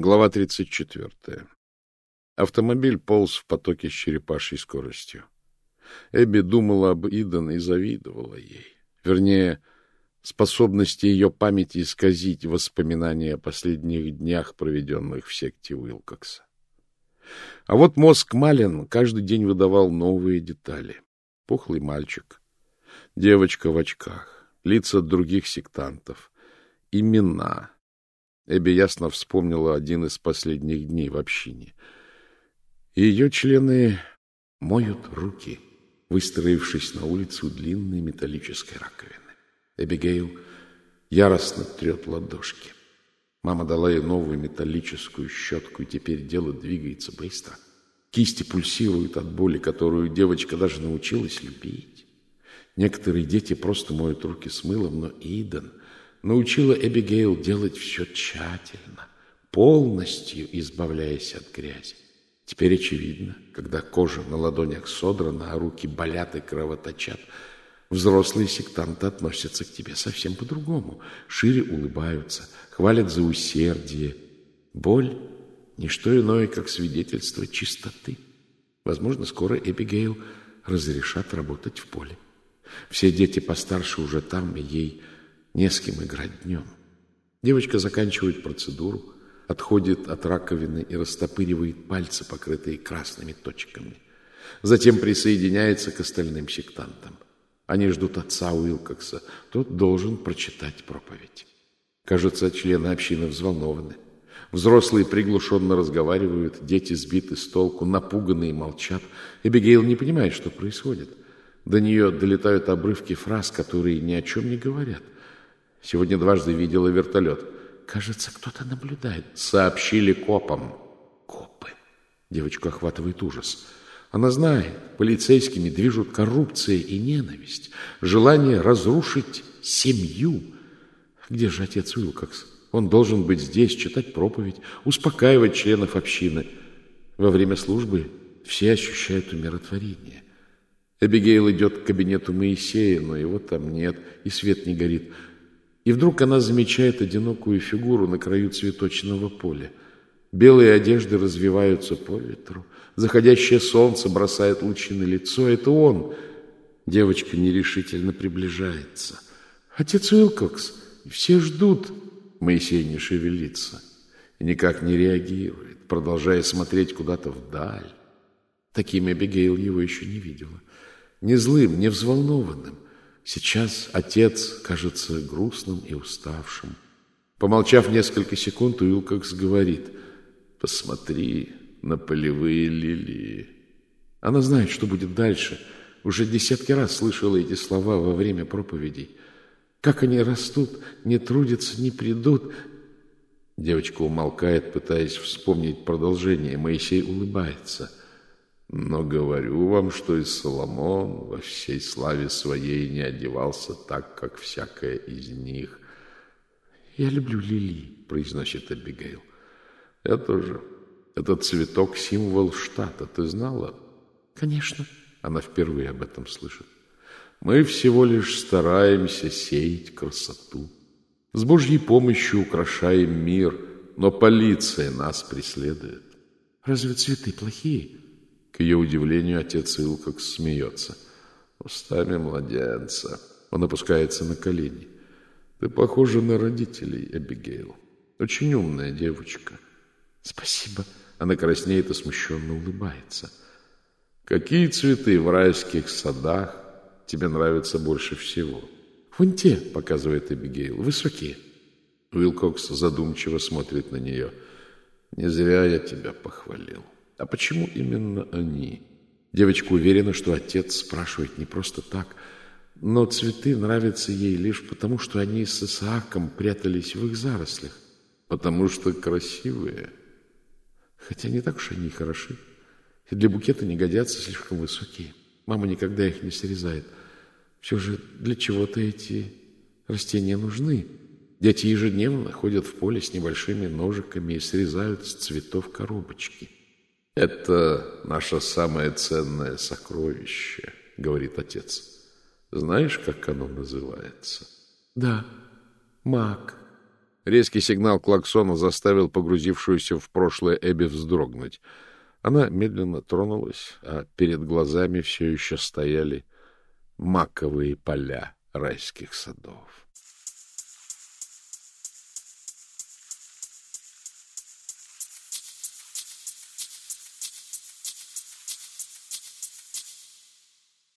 Глава 34. Автомобиль полз в потоке с черепашьей скоростью. Эбби думала об Иден и завидовала ей. Вернее, способности ее памяти исказить воспоминания о последних днях, проведенных в секте Уилкокса. А вот мозг Малин каждый день выдавал новые детали. Пухлый мальчик, девочка в очках, лица других сектантов, имена. Эбби ясно вспомнила один из последних дней в общине. Ее члены моют руки, выстроившись на улицу длинной металлической раковины. Эбигейл яростно трет ладошки. Мама дала ей новую металлическую щетку, и теперь дело двигается быстро. Кисти пульсируют от боли, которую девочка даже научилась любить. Некоторые дети просто моют руки с мылом, но Иден научила Эбигейл делать все тщательно, полностью избавляясь от грязи. Теперь очевидно, когда кожа на ладонях содрана, а руки болят и кровоточат – Взрослые сектанты относятся к тебе совсем по-другому, шире улыбаются, хвалят за усердие. Боль — ничто иное, как свидетельство чистоты. Возможно, скоро Эбигейл разрешат работать в поле. Все дети постарше уже там, и ей не с кем играть днем. Девочка заканчивает процедуру, отходит от раковины и растопыривает пальцы, покрытые красными точками. Затем присоединяется к остальным сектантам. Они ждут отца Уилкокса. Тот должен прочитать проповедь. Кажется, члены общины взволнованы. Взрослые приглушенно разговаривают, дети сбиты с толку, напуганные молчат. Эбигейл не понимает, что происходит. До нее долетают обрывки фраз, которые ни о чем не говорят. Сегодня дважды видела вертолет. Кажется, кто-то наблюдает. Сообщили копам. Копы. Девочку охватывает ужас. Она знает, полицейскими движут коррупция и ненависть, желание разрушить семью. Где же отец Уилкокс? Он должен быть здесь, читать проповедь, успокаивать членов общины. Во время службы все ощущают умиротворение. Эбигейл идет к кабинету Моисея, но его там нет, и свет не горит. И вдруг она замечает одинокую фигуру на краю цветочного поля. Белые одежды развиваются по ветру. Заходящее солнце бросает лучи на лицо. Это он. Девочка нерешительно приближается. Отец Уилкокс, все ждут. Моисей не шевелится и никак не реагирует, продолжая смотреть куда-то вдаль. Таким Эбигейл его еще не видела. Не злым, не взволнованным. Сейчас отец кажется грустным и уставшим. Помолчав несколько секунд, Уилкокс говорит, «Посмотри, на полевые лилии. Она знает, что будет дальше. Уже десятки раз слышала эти слова во время проповедей. Как они растут, не трудятся, не придут. Девочка умолкает, пытаясь вспомнить продолжение. Моисей улыбается. Но говорю вам, что и Соломон во всей славе своей не одевался так, как всякая из них. «Я люблю лилии», — произносит Абигейл. «Я тоже». Этот цветок — символ штата. Ты знала? Конечно. Она впервые об этом слышит. Мы всего лишь стараемся сеять красоту. С Божьей помощью украшаем мир, но полиция нас преследует. Разве цветы плохие? К ее удивлению, отец Илкок смеется. Устами младенца. Он опускается на колени. Ты похожа на родителей, Эбигейл. Очень умная девочка. Спасибо. Она краснеет и смущенно улыбается. Какие цветы в райских садах тебе нравятся больше всего? Вон те, показывает Эбигейл, высокие. Уилкокс задумчиво смотрит на нее. Не зря я тебя похвалил. А почему именно они? Девочка уверена, что отец спрашивает не просто так, но цветы нравятся ей лишь потому, что они с Исааком прятались в их зарослях. Потому что красивые, Хотя не так уж они хороши. И для букета не годятся слишком высокие. Мама никогда их не срезает. Все же для чего-то эти растения нужны. Дети ежедневно ходят в поле с небольшими ножиками и срезают с цветов коробочки. «Это наше самое ценное сокровище», — говорит отец. «Знаешь, как оно называется?» «Да, мак». Резкий сигнал клаксона заставил погрузившуюся в прошлое Эбби вздрогнуть. Она медленно тронулась, а перед глазами все еще стояли маковые поля райских садов.